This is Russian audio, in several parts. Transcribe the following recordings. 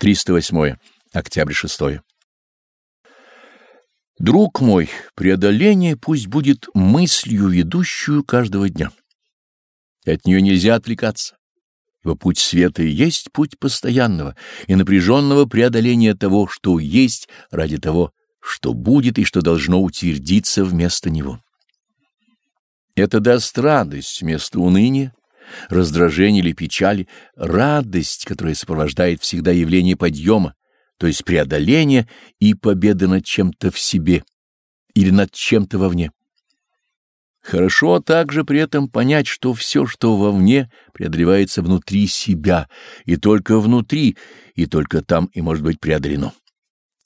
308. Октябрь 6. Друг мой, преодоление пусть будет мыслью, ведущую каждого дня. От нее нельзя отвлекаться, ибо путь света и есть путь постоянного и напряженного преодоления того, что есть, ради того, что будет и что должно утвердиться вместо него. Это даст радость вместо уныния, раздражения или печали, радость, которая сопровождает всегда явление подъема, то есть преодоление и победа над чем-то в себе или над чем-то вовне. Хорошо также при этом понять, что все, что вовне, преодолевается внутри себя, и только внутри, и только там и может быть преодолено.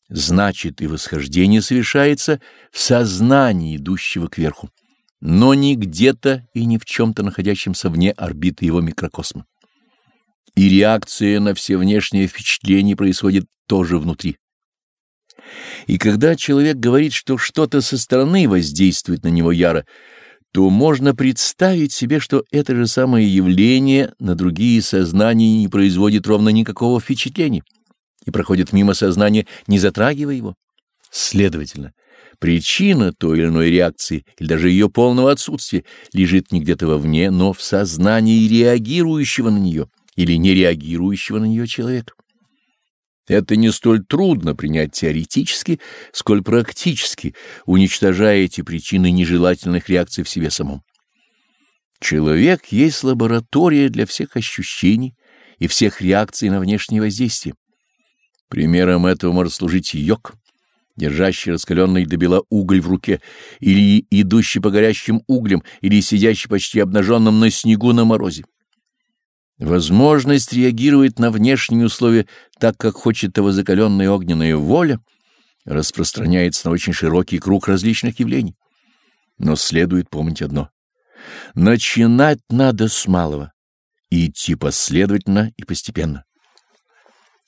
Значит, и восхождение совершается в сознании, идущего кверху, но не где-то и не в чем-то находящемся вне орбиты его микрокосма и реакция на все внешние впечатления происходит тоже внутри. И когда человек говорит, что что-то со стороны воздействует на него яро, то можно представить себе, что это же самое явление на другие сознания не производит ровно никакого впечатления и проходит мимо сознания, не затрагивая его. Следовательно, причина той или иной реакции или даже ее полного отсутствия лежит не где-то вовне, но в сознании реагирующего на нее или не реагирующего на нее человека. Это не столь трудно принять теоретически, сколь практически, уничтожая эти причины нежелательных реакций в себе самом. Человек есть лаборатория для всех ощущений и всех реакций на внешние воздействия. Примером этого может служить йог, держащий раскаленный до бела уголь в руке, или идущий по горящим углям, или сидящий почти обнаженным на снегу на морозе. Возможность реагировать на внешние условия так, как хочет того закаленная огненная воля, распространяется на очень широкий круг различных явлений. Но следует помнить одно. Начинать надо с малого и идти последовательно и постепенно.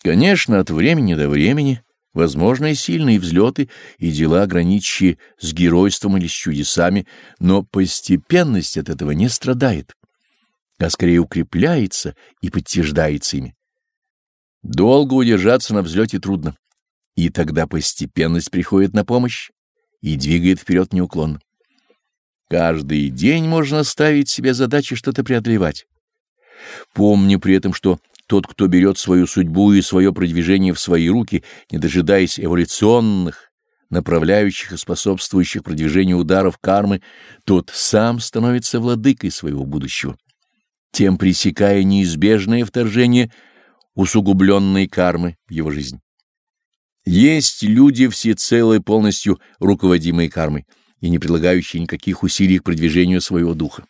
Конечно, от времени до времени возможны сильные взлеты и дела, граничащие с геройством или с чудесами, но постепенность от этого не страдает а скорее укрепляется и подтверждается ими. Долго удержаться на взлете трудно, и тогда постепенность приходит на помощь и двигает вперед неуклонно. Каждый день можно ставить себе задачи что-то преодолевать. Помни при этом, что тот, кто берет свою судьбу и свое продвижение в свои руки, не дожидаясь эволюционных, направляющих и способствующих продвижению ударов кармы, тот сам становится владыкой своего будущего тем пресекая неизбежное вторжение усугубленной кармы в его жизнь. Есть люди всецело и полностью руководимые кармой и не прилагающие никаких усилий к продвижению своего духа.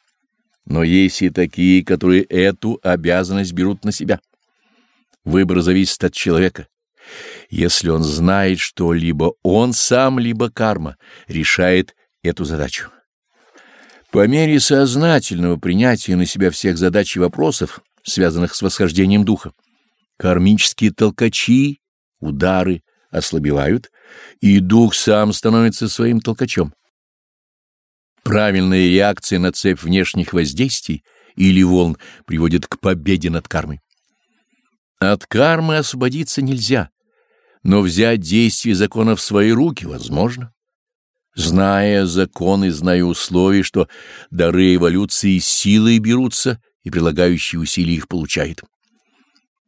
Но есть и такие, которые эту обязанность берут на себя. Выбор зависит от человека. Если он знает, что либо он сам, либо карма решает эту задачу. По мере сознательного принятия на себя всех задач и вопросов, связанных с восхождением духа, кармические толкачи, удары ослабевают, и дух сам становится своим толкачом. Правильная реакция на цепь внешних воздействий или волн приводит к победе над кармой. От кармы освободиться нельзя, но взять действие закона в свои руки возможно зная законы, зная условия, что дары эволюции силой берутся и прилагающие усилия их получает.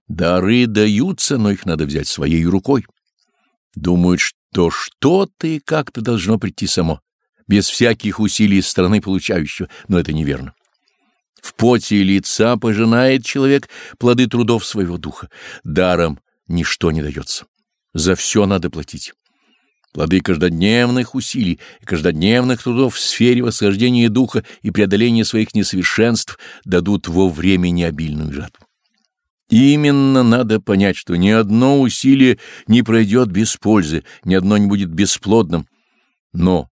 Дары даются, но их надо взять своей рукой. Думают, что что-то и как-то должно прийти само, без всяких усилий стороны получающего, но это неверно. В поте лица пожинает человек плоды трудов своего духа. Даром ничто не дается. За все надо платить. Плоды каждодневных усилий и каждодневных трудов в сфере восхождения духа и преодоления своих несовершенств дадут во времени обильную жатву. Именно надо понять, что ни одно усилие не пройдет без пользы, ни одно не будет бесплодным, но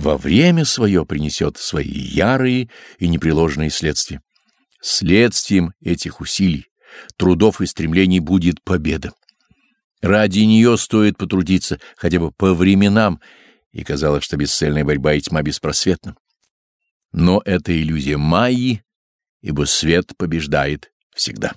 во время свое принесет свои ярые и непреложные следствия. Следствием этих усилий, трудов и стремлений будет победа. Ради нее стоит потрудиться хотя бы по временам, и казалось, что бесцельная борьба и тьма беспросветна. Но это иллюзия Майи, ибо свет побеждает всегда.